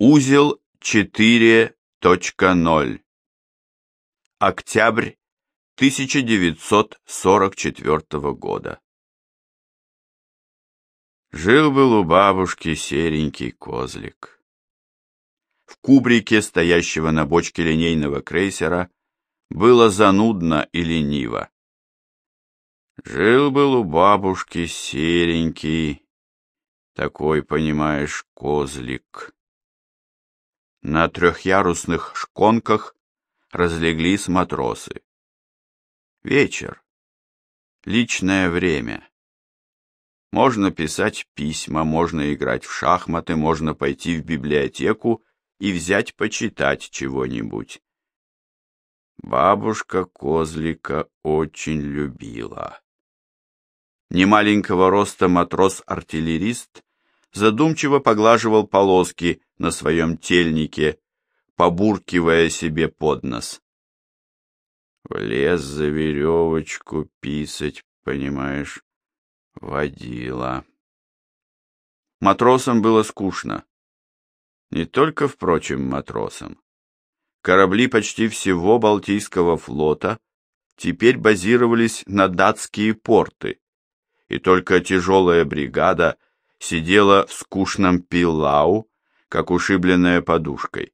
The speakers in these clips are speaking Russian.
Узел 4.0. Октябрь 1944 года. Жил-был у бабушки серенький козлик. В кубрике, стоящего на бочке линейного крейсера, было занудно и лениво. Жил-был у бабушки серенький, такой, понимаешь, козлик. На трехъярусных шконках разлеглись матросы. Вечер. Личное время. Можно писать письма, можно играть в шахматы, можно пойти в библиотеку и взять почитать чего-нибудь. Бабушка козлика очень любила. Немаленького роста матрос-артиллерист задумчиво поглаживал полоски на своем тельнике, побуркивая себе под нос. В лес за веревочку писать, понимаешь, водила. Матросам было скучно. Не только, впрочем, матросам. Корабли почти всего Балтийского флота теперь базировались на датские порты, и только тяжелая бригада сидела в скучном пилау, как ушибленная подушкой.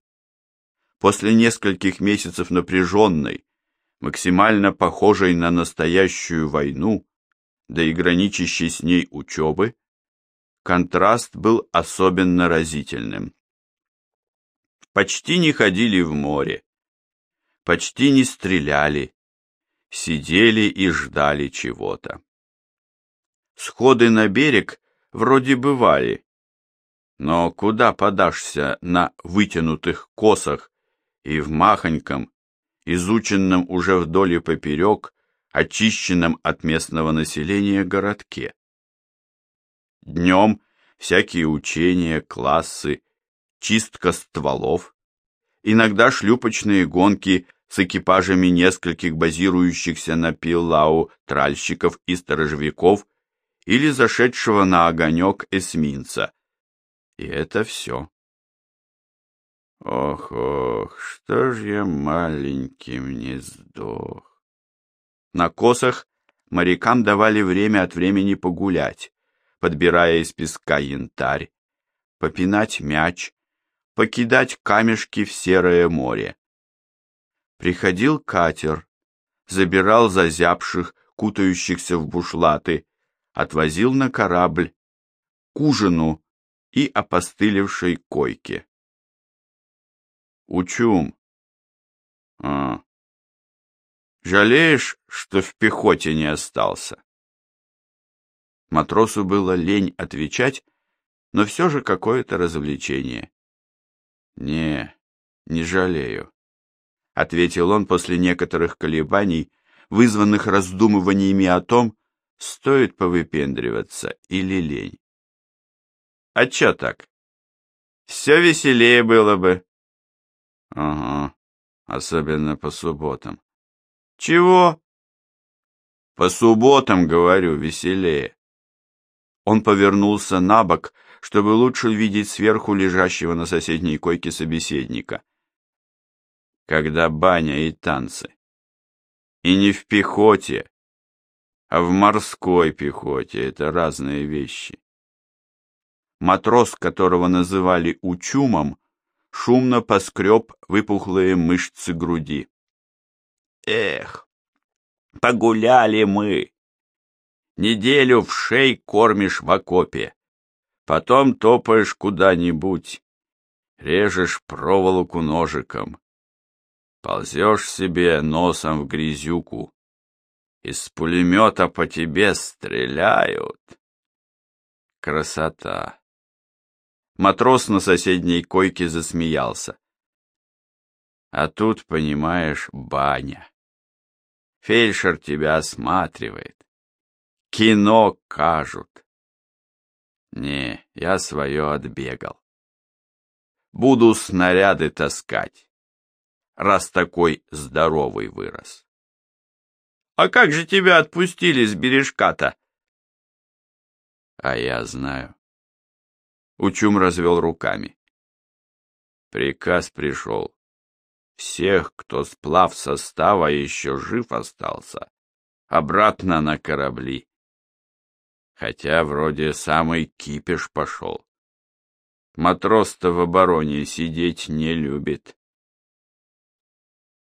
После нескольких месяцев напряженной, максимально похожей на настоящую войну, да и граничащей с ней учебы, контраст был особенно разительным. Почти не ходили в море, почти не стреляли, сидели и ждали чего-то. Сходы на берег вроде бывали. Но куда подашься на вытянутых косах и в махоньком, изученном уже вдоль и поперек, очищенном от местного населения городке? Днем всякие учения, классы, чистка стволов, иногда шлюпочные гонки с экипажами нескольких базирующихся на Пиллау тральщиков и сторожевиков или зашедшего на огонек эсминца. И это все. Ох, ох, что ж я маленьким не сдох. На косах морякам давали время от времени погулять, подбирая из песка янтарь, попинать мяч, покидать камешки в серое море. Приходил катер, забирал зазябших, кутающихся в бушлаты, отвозил на корабль, к ужину и опостылевшей койке. Учум. А. Жалеешь, что в пехоте не остался? Матросу было лень отвечать, но все же какое-то развлечение. Не, не жалею, ответил он после некоторых колебаний, вызванных раздумываниями о том, стоит повыпендриваться или лень. А чё так? Все веселее было бы. Ага, особенно по субботам. Чего? По субботам, говорю, веселее. Он повернулся на бок, чтобы лучше видеть сверху лежащего на соседней койке собеседника. Когда баня и танцы. И не в пехоте, а в морской пехоте это разные вещи. Матрос, которого называли Учумом, шумно поскреб выпуклые мышцы груди. Эх, погуляли мы. Неделю в шей кормишь в окопе. Потом топаешь куда-нибудь, режешь проволоку ножиком. Ползешь себе носом в грязюку, из пулемета по тебе стреляют. Красота. Матрос на соседней койке засмеялся. А тут, понимаешь, баня. Фельдшер тебя осматривает. Кино кажут. Не, я свое отбегал. Буду снаряды таскать, раз такой здоровый вырос. А как же тебя отпустили с бережка-то? А я знаю. Учум развел руками. Приказ пришел. Всех, кто сплав состава еще жив остался, обратно на корабли. Хотя вроде самый кипиш пошел. Матрос-то в обороне сидеть не любит.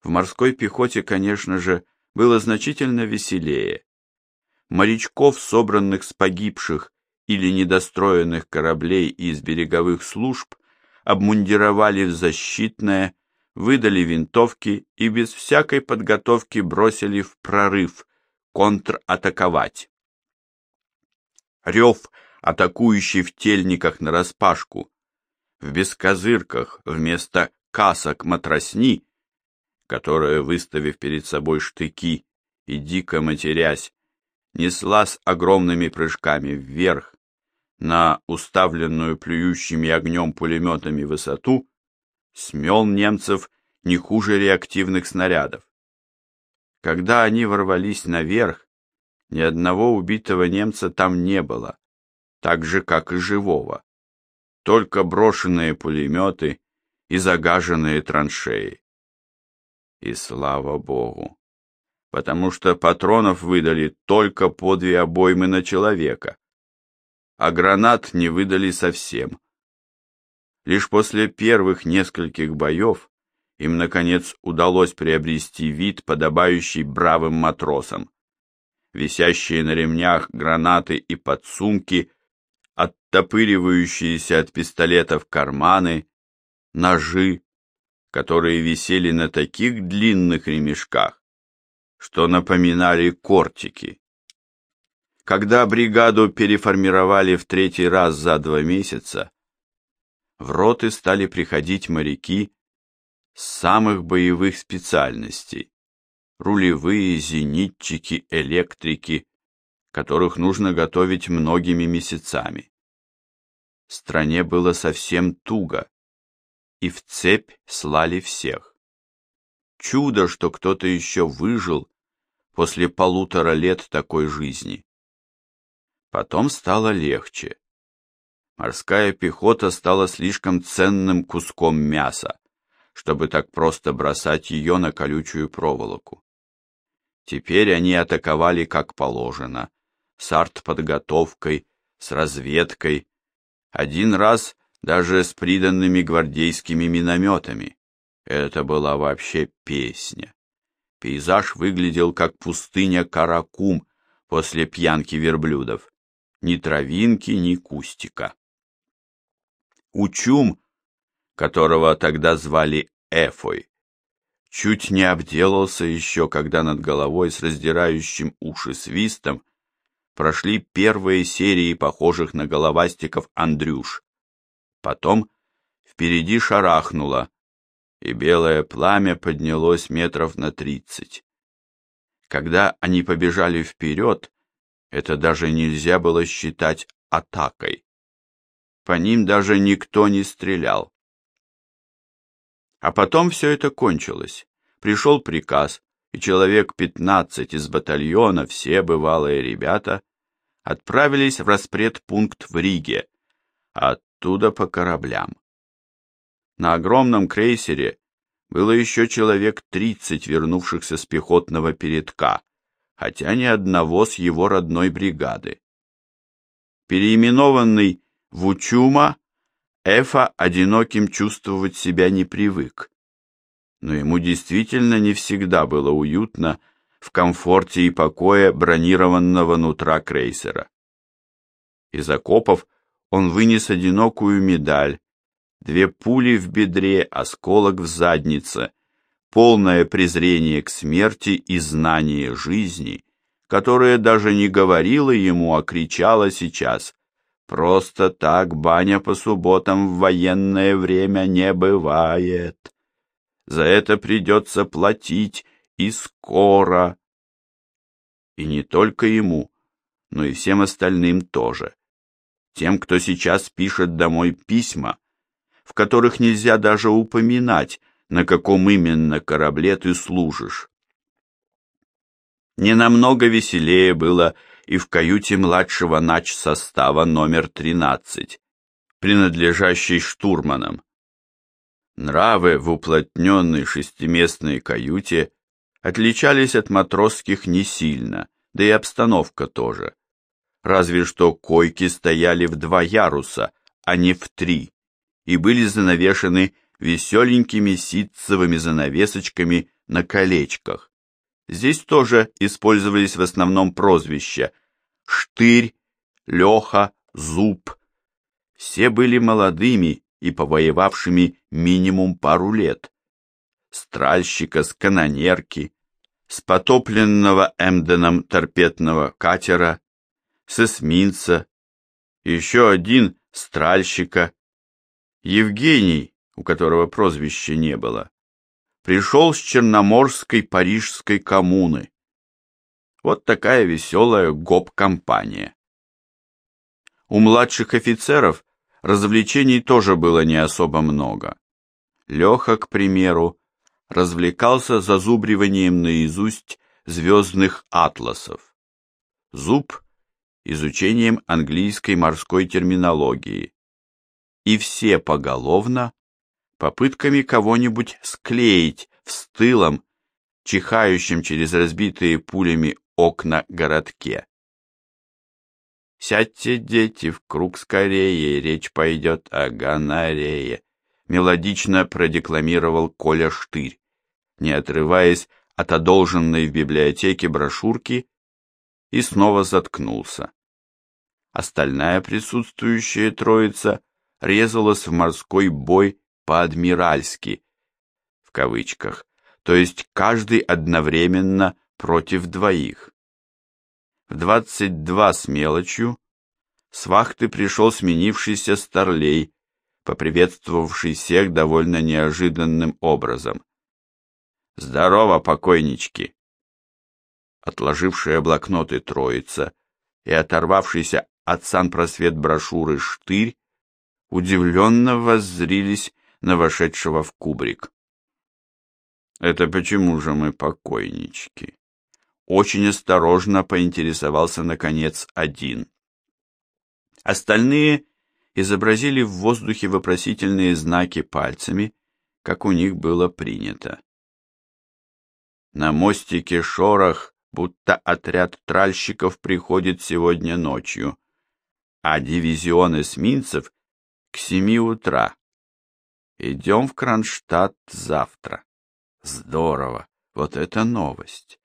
В морской пехоте, конечно же, было значительно веселее. Морячков, собранных с погибших или недостроенных кораблей из береговых служб, обмундировали в защитное, выдали винтовки и без всякой подготовки бросили в прорыв, контратаковать. Рев, атакующий в тельниках нараспашку, в бескозырках вместо касок матросни, которая, выставив перед собой штыки и дико матерясь, несла с огромными прыжками вверх на уставленную плюющими огнем пулеметами высоту, смел немцев не хуже реактивных снарядов. Когда они ворвались наверх, ни одного убитого немца там не было, так же, как и живого. Только брошенные пулеметы и загаженные траншеи. И слава богу, потому что патронов выдали только по две обоймы на человека, а гранат не выдали совсем. Лишь после первых нескольких боев им, наконец, удалось приобрести вид, подобающий бравым матросам висящие на ремнях гранаты и подсумки, оттопыривающиеся от пистолетов карманы, ножи, которые висели на таких длинных ремешках, что напоминали кортики. Когда бригаду переформировали в третий раз за два месяца, в роты стали приходить моряки с самых боевых специальностей, рулевые, зенитчики, электрики, которых нужно готовить многими месяцами. Стране было совсем туго, и в цепь слали всех. Чудо, что кто-то еще выжил после полутора лет такой жизни. Потом стало легче. Морская пехота стала слишком ценным куском мяса, чтобы так просто бросать ее на колючую проволоку. Теперь они атаковали как положено, с артподготовкой, с разведкой, один раз даже с приданными гвардейскими минометами. Это была вообще песня. Пейзаж выглядел как пустыня Каракум после пьянки верблюдов. Ни травинки, ни кустика. Учум, которого тогда звали Эфой, чуть не обделался еще, когда над головой с раздирающим уши свистом прошли первые серии похожих на головастиков Андрюш. Потом впереди шарахнуло, и белое пламя поднялось метров на тридцать. Когда они побежали вперед, это даже нельзя было считать атакой. По ним даже никто не стрелял. А потом все это кончилось. Пришел приказ, и человек пятнадцать из батальона, все бывалые ребята, отправились в распредпункт в Риге, а оттуда по кораблям. На огромном крейсере было еще человек тридцать вернувшихся с пехотного передка, хотя ни одного с его родной бригады. Переименованный в Учума, Эфа одиноким чувствовать себя не привык. Но ему действительно не всегда было уютно в комфорте и покое бронированного нутра крейсера. Из окопов он вынес одинокую медаль, две пули в бедре, осколок в заднице, полное презрение к смерти и знание жизни, которое даже не говорило ему, а кричало сейчас Просто так баня по субботам в военное время не бывает. За это придется платить и скоро. И не только ему, но и всем остальным тоже. Тем, кто сейчас пишет домой письма, в которых нельзя даже упоминать, на каком именно корабле ты служишь. Не намного веселее было и в каюте младшего нач состава номер 13, принадлежащей штурманам. Нравы в уплотненной шестиместной каюте отличались от матросских не сильно, да и обстановка тоже. Разве что койки стояли в два яруса, а не в три, и были занавешены веселенькими ситцевыми занавесочками на колечках. Здесь тоже использовались в основном прозвища «Штырь», «Леха», «Зуб». Все были молодыми и повоевавшими минимум пару лет. Стральщика с канонерки, с потопленного Эмденом торпедного катера, с эсминца, еще один стральщика. Евгений, у которого прозвища не было, пришел с Черноморской парижской коммуны. Вот такая веселая гоп-компания. У младших офицеров развлечений тоже было не особо много. Леха, к примеру, развлекался зазубриванием наизусть звездных атласов. Зуб – изучением английской морской терминологии. И все поголовно попытками кого-нибудь склеить в стылом, чихающем через разбитые пулями окна городке. «Сядьте, дети, в круг скорее, речь пойдет о гонорее», мелодично продекламировал Коля Штырь, не отрываясь от одолженной в библиотеке брошюрки, и снова заткнулся. Остальная присутствующая троица резалась в морской бой по-адмиральски, в кавычках, то есть каждый одновременно против двоих. В двадцать два с мелочью с вахты пришел сменившийся старлей, поприветствовавший всех довольно неожиданным образом. «Здорово, покойнички!» Отложившая блокноты троица и оторвавшийся от санпросвет брошюры штырь удивленно воззрились на вошедшего в кубрик. «Это почему же мы покойнички?» Очень осторожно поинтересовался, наконец, один. Остальные изобразили в воздухе вопросительные знаки пальцами, как у них было принято. На мостике шорох, будто отряд тральщиков приходит сегодня ночью, а дивизион эсминцев к семи утра. Идем в Кронштадт завтра. Здорово, вот это новость.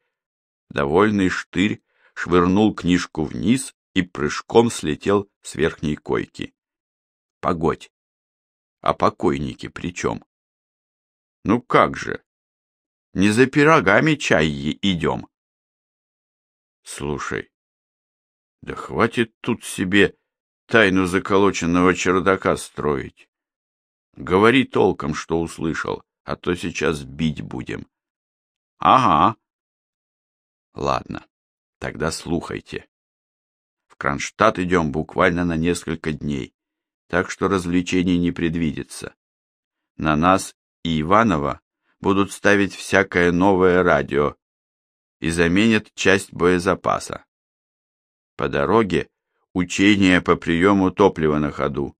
Довольный штырь швырнул книжку вниз и прыжком слетел с верхней койки. Погодь, а покойники при чем? Ну как же, не за пирогами чай идем. Слушай, да хватит тут себе тайну заколоченного чердака строить. Говори толком, что услышал, а то сейчас бить будем. Ага. Ладно, тогда слухайте. В Кронштадт идем буквально на несколько дней, так что развлечений не предвидится. На нас и Иванова будут ставить всякое новое радио и заменят часть боезапаса. По дороге учения по приему топлива на ходу.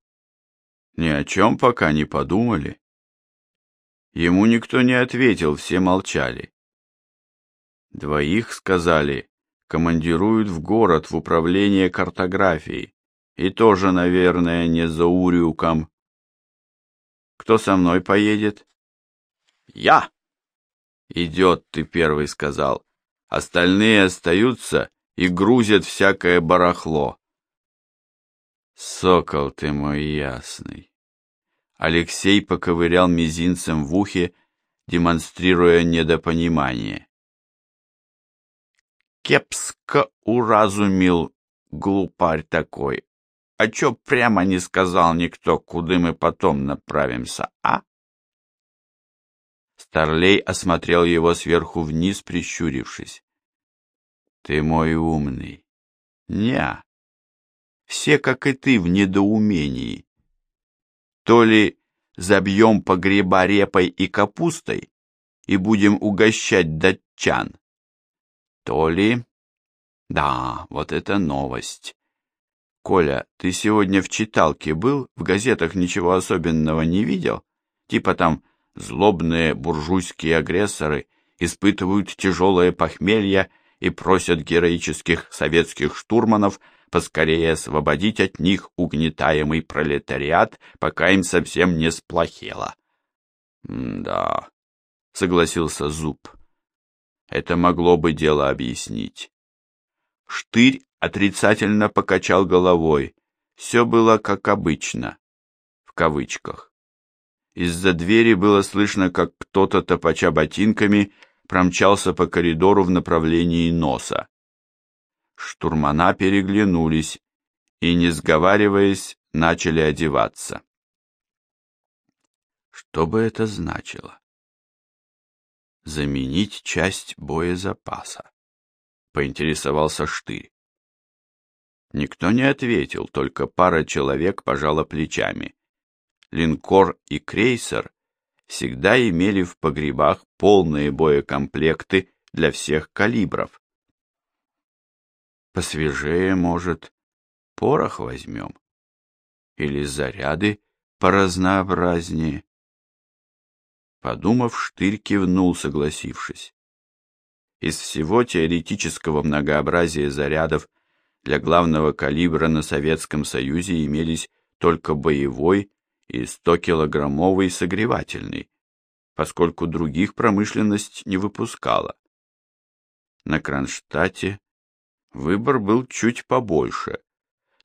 Ни о чем пока не подумали. Ему никто не ответил, все молчали. Двоих, сказали, командируют в город в управление картографией. И тоже, наверное, не за урюком. Кто со мной поедет? Я! Идет, ты первый сказал. Остальные остаются и грузят всякое барахло. Сокол ты мой ясный. Алексей поковырял мизинцем в ухе, демонстрируя недопонимание. Кепско уразумил глупарь такой. А чё прямо не сказал никто, куда мы потом направимся, а? Старлей осмотрел его сверху вниз, прищурившись. Ты мой умный. Ня. Все, как и ты, в недоумении. То ли забьем погреба репой и капустой и будем угощать датчан, то ли... Да, вот это новость. Коля, ты сегодня в читалке был, в газетах ничего особенного не видел? типа там злобные буржуйские агрессоры испытывают тяжелое похмелье и просят героических советских штурманов поскорее освободить от них угнетаемый пролетариат, пока им совсем не сплохело. «Да», — согласился Зуб, — «это могло бы дело объяснить». Штырь отрицательно покачал головой. Все было как обычно, в кавычках. Из-за двери было слышно, как кто-то, топача ботинками, промчался по коридору в направлении носа. Штурмана переглянулись и, не сговариваясь, начали одеваться. Что бы это значило? Заменить часть боезапаса, поинтересовался Штырь. Никто не ответил, только пара человек пожала плечами. Линкор и крейсер всегда имели в погребах полные боекомплекты для всех калибров. Посвежее, может, порох возьмем? Или заряды поразнообразнее? Подумав, Штырь кивнул, согласившись. Из всего теоретического многообразия зарядов для главного калибра на Советском Союзе имелись только боевой и 100-килограммовый согревательный, поскольку других промышленность не выпускала. На Кронштадте выбор был чуть побольше,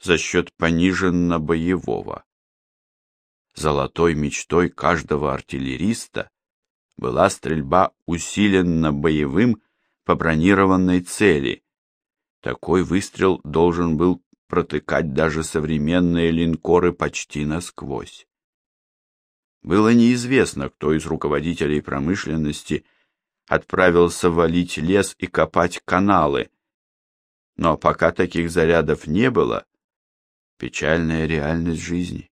за счет пониженно-боевого. Золотой мечтой каждого артиллериста была стрельба усиленно боевым по бронированной цели. Такой выстрел должен был протыкать даже современные линкоры почти насквозь. Было неизвестно, кто из руководителей промышленности отправился валить лес и копать каналы. Но пока таких зарядов не было, печальная реальность жизни.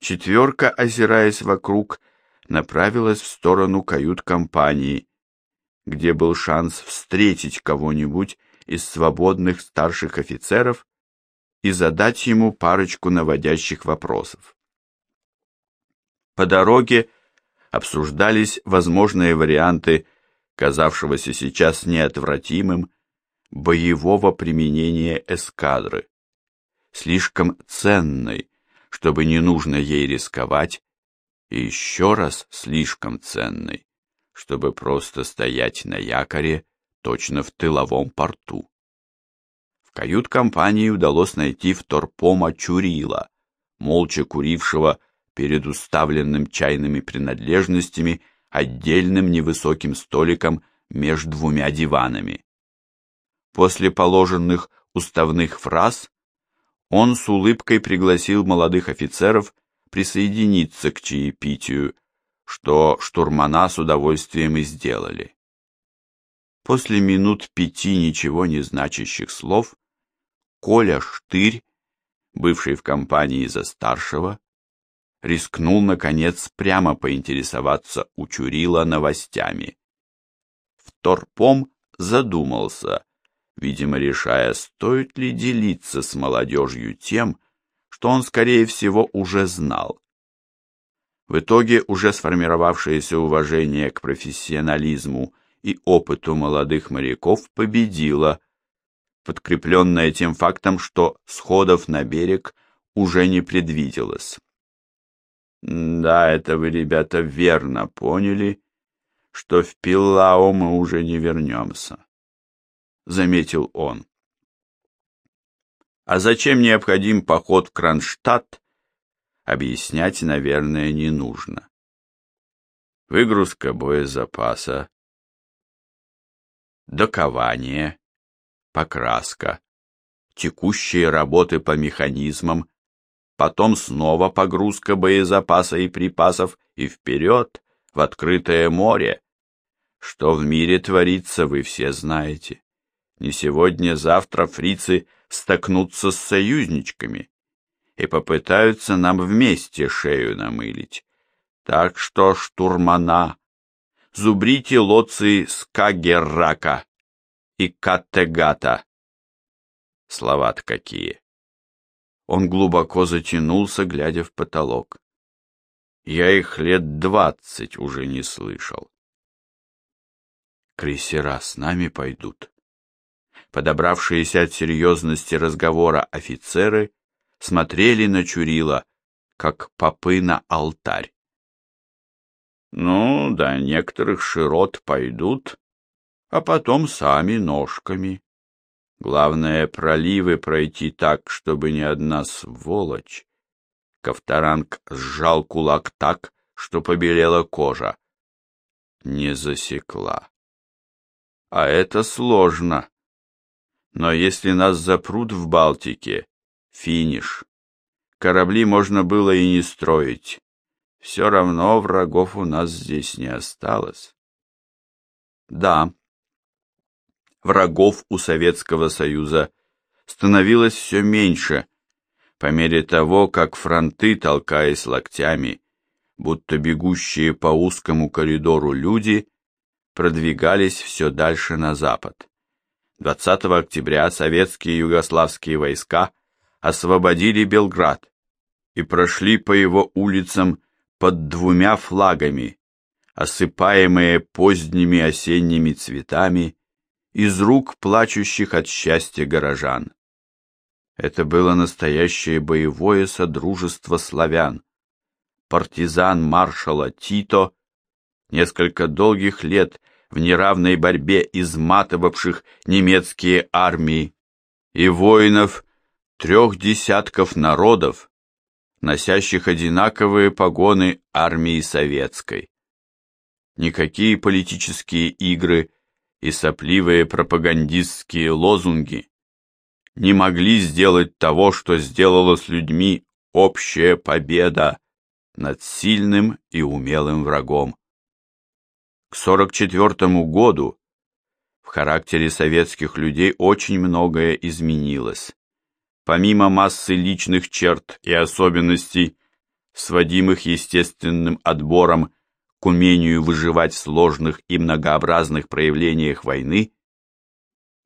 Четверка, озираясь вокруг, направилась в сторону кают-компании, где был шанс встретить кого-нибудь из свободных старших офицеров и задать ему парочку наводящих вопросов. По дороге обсуждались возможные варианты казавшегося сейчас неотвратимым боевого применения эскадры, слишком ценной, чтобы не нужно ей рисковать, и еще раз слишком ценной, чтобы просто стоять на якоре точно в тыловом порту. В кают-компании удалось найти вторпома Чурила, молча курившего перед уставленным чайными принадлежностями отдельным невысоким столиком между двумя диванами. После положенных уставных фраз он с улыбкой пригласил молодых офицеров присоединиться к чаепитию, что штурмана с удовольствием и сделали. После минут пяти ничего не значащих слов, Коля Штырь, бывший в компании за старшего, рискнул, наконец, прямо поинтересоваться у Чурила новостями. Вторпом задумался, видимо, решая, стоит ли делиться с молодежью тем, что он, скорее всего, уже знал. В итоге уже сформировавшееся уважение к профессионализму и опыту молодых моряков победило, подкрепленное тем фактом, что сходов на берег уже не предвиделось. Да, это вы, ребята, верно поняли, что в Пиллао мы уже не вернемся, заметил он. А зачем необходим поход в Кронштадт, объяснять, наверное, не нужно. Выгрузка боезапаса, докование, покраска, текущие работы по механизмам, потом снова погрузка боезапаса и припасов и вперед, в открытое море. Что в мире творится, вы все знаете. Не сегодня-завтра фрицы столкнутся с союзничками и попытаются нам вместе шею намылить. Так что, штурмана, зубрите лоции Скагеррака и Каттегата. Слова-то какие! Он глубоко затянулся, глядя в потолок. Я их лет двадцать уже не слышал. Крейсера с нами пойдут. Подобравшиеся от серьезности разговора офицеры смотрели на Чурила, как попы на алтарь. Ну, да некоторых широт пойдут, а потом сами ножками. Главное, проливы пройти так, чтобы ни одна сволочь Ковторанг сжал кулак так, что побелела кожа. Не засекла. А это сложно. Но если нас запрут в Балтике, финиш. Корабли можно было и не строить. Все равно врагов у нас здесь не осталось. Да, врагов у Советского Союза становилось все меньше, по мере того, как фронты, толкаясь локтями, будто бегущие по узкому коридору люди, продвигались все дальше на запад. 20 октября советские югославские войска освободили Белград и прошли по его улицам под двумя флагами, осыпаемые поздними осенними цветами из рук плачущих от счастья горожан. Это было настоящее боевое содружество славян. Партизан маршала Тито, несколько долгих лет в неравной борьбе изматывавших немецкие армии, и воинов трех десятков народов, носящих одинаковые погоны армии советской. Никакие политические игры и сопливые пропагандистские лозунги не могли сделать того, что сделала с людьми общая победа над сильным и умелым врагом. К 44 году в характере советских людей очень многое изменилось. Помимо массы личных черт и особенностей, сводимых естественным отбором к умению выживать в сложных и многообразных проявлениях войны,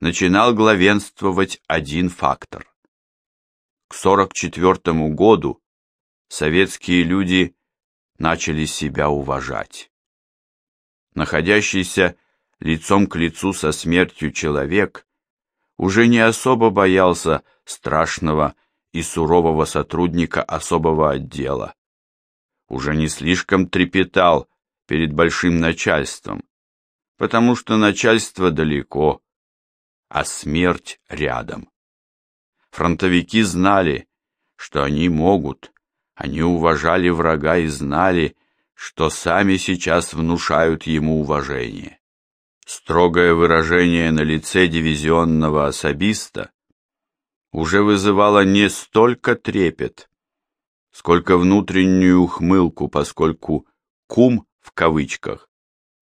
начинал главенствовать один фактор. К 44 году советские люди начали себя уважать. Находящийся лицом к лицу со смертью человек уже не особо боялся страшного и сурового сотрудника особого отдела. Уже не слишком трепетал перед большим начальством, потому что начальство далеко, а смерть рядом. Фронтовики знали, что они могут, они уважали врага и знали, что сами сейчас внушают ему уважение. Строгое выражение на лице дивизионного особиста уже вызывало не столько трепет, сколько внутреннюю ухмылку, поскольку «кум» в кавычках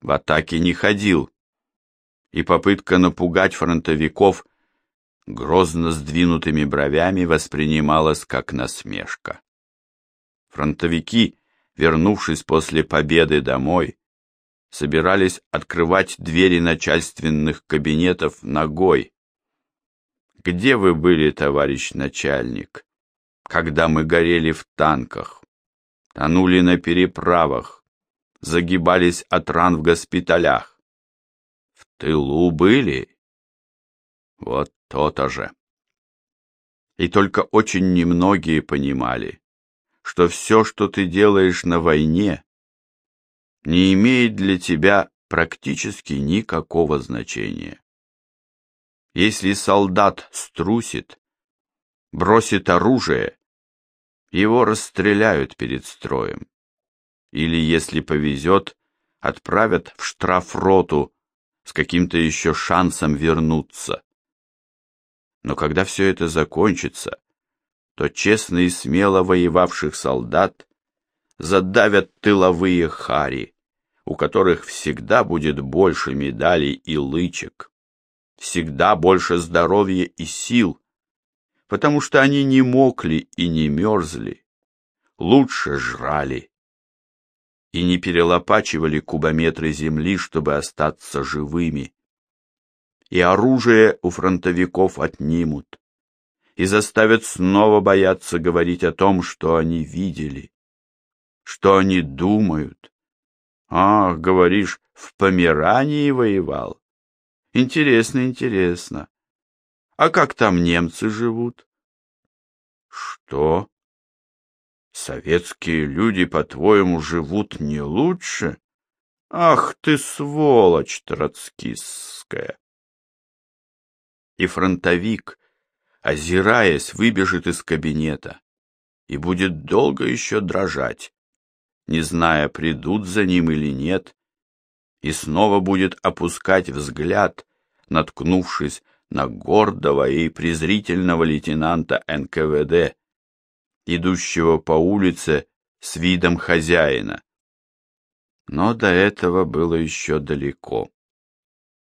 в атаке не ходил, и попытка напугать фронтовиков грозно сдвинутыми бровями воспринималась как насмешка. Фронтовики, вернувшись после победы домой, собирались открывать двери начальственных кабинетов ногой. Где вы были, товарищ начальник, когда мы горели в танках, тонули на переправах, загибались от ран в госпиталях? тылу были. Вот то-то же. И только очень немногие понимали, что все, что ты делаешь на войне, не имеет для тебя практически никакого значения. Если солдат струсит, бросит оружие, его расстреляют перед строем. Или, если повезет, отправят в штрафроту с каким-то еще шансом вернуться. Но когда все это закончится, то честно и смело воевавших солдат задавят тыловые хари, у которых всегда будет больше медалей и лычек, всегда больше здоровья и сил, потому что они не мокли и не мерзли, лучше жрали и не перелопачивали кубометры земли, чтобы остаться живыми. И оружие у фронтовиков отнимут, и заставят снова бояться говорить о том, что они видели, что они думают. Ах, говоришь, в Померании воевал. Интересно, интересно. А как там немцы живут? Что? Советские люди, по-твоему, живут не лучше? Ах ты сволочь троцкистская! И фронтовик, озираясь, выбежит из кабинета и будет долго еще дрожать, не зная, придут за ним или нет, и снова будет опускать взгляд, наткнувшись на гордого и презрительного лейтенанта НКВД, идущего по улице с видом хозяина. Но до этого было еще далеко.